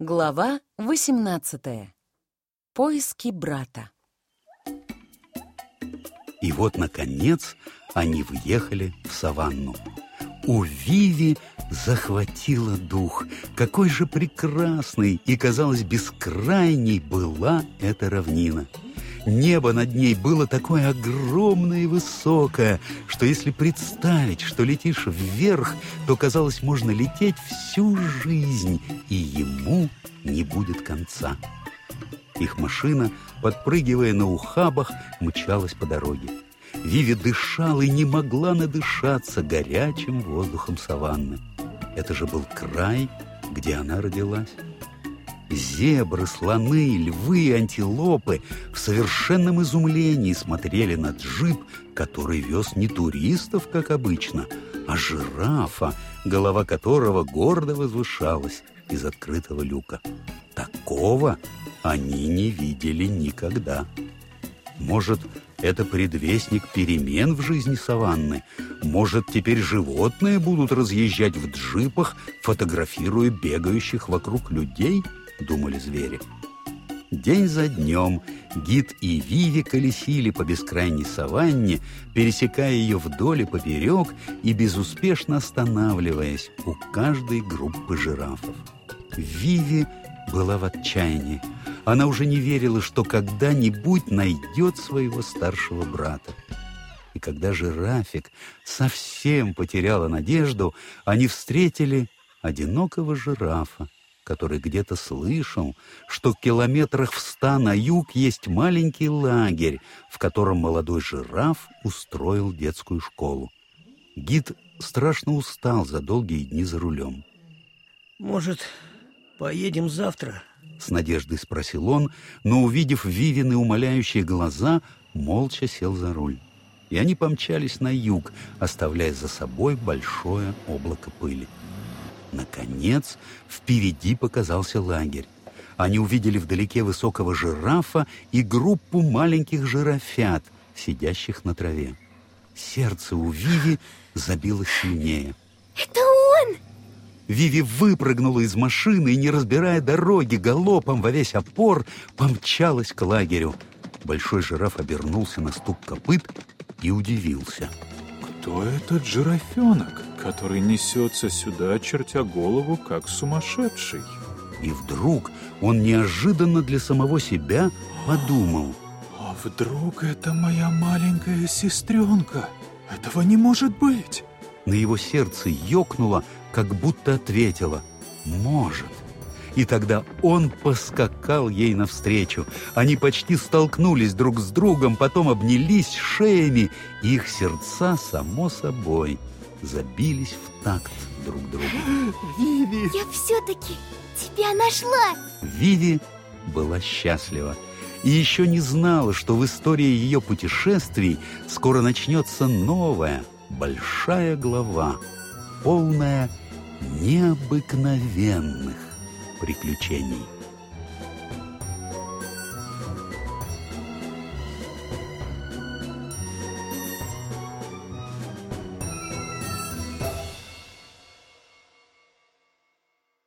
Глава 18. Поиски брата. И вот, наконец, они въехали в саванну. У Виви захватило дух. Какой же прекрасной и, казалось, бескрайней была эта равнина. Небо над ней было такое огромное и высокое, что если представить, что летишь вверх, то, казалось, можно лететь всю жизнь, и ему не будет конца. Их машина, подпрыгивая на ухабах, мчалась по дороге. Виви дышала и не могла надышаться горячим воздухом саванны. Это же был край, где она родилась. Зебры, слоны, львы антилопы в совершенном изумлении смотрели на джип, который вез не туристов, как обычно, а жирафа, голова которого гордо возвышалась из открытого люка. Такого они не видели никогда. Может, это предвестник перемен в жизни саванны. Может, теперь животные будут разъезжать в джипах, фотографируя бегающих вокруг людей –— думали звери. День за днем гид и Виви колесили по бескрайней саванне, пересекая ее вдоль и поперек и безуспешно останавливаясь у каждой группы жирафов. Виви была в отчаянии. Она уже не верила, что когда-нибудь найдет своего старшего брата. И когда жирафик совсем потеряла надежду, они встретили одинокого жирафа, который где-то слышал, что в километрах в ста на юг есть маленький лагерь, в котором молодой жираф устроил детскую школу. Гид страшно устал за долгие дни за рулем. «Может, поедем завтра?» — с надеждой спросил он, но, увидев Вивины умоляющие глаза, молча сел за руль. И они помчались на юг, оставляя за собой большое облако пыли. Наконец, впереди показался лагерь. Они увидели вдалеке высокого жирафа и группу маленьких жирафят, сидящих на траве. Сердце у Виви забилось сильнее. «Это он!» Виви выпрыгнула из машины и, не разбирая дороги, галопом во весь опор помчалась к лагерю. Большой жираф обернулся на стук копыт и удивился. «Кто этот жирафенок?» который несется сюда, чертя голову, как сумасшедший. И вдруг он неожиданно для самого себя подумал. А вдруг это моя маленькая сестренка? Этого не может быть. На его сердце ёкнуло, как будто ответило «Может». И тогда он поскакал ей навстречу. Они почти столкнулись друг с другом, потом обнялись шеями, и их сердца, само собой, забились в такт друг другу. Виви! Я все-таки тебя нашла! Виви была счастлива и еще не знала, что в истории ее путешествий скоро начнется новая, большая глава, полная необыкновенных приключений.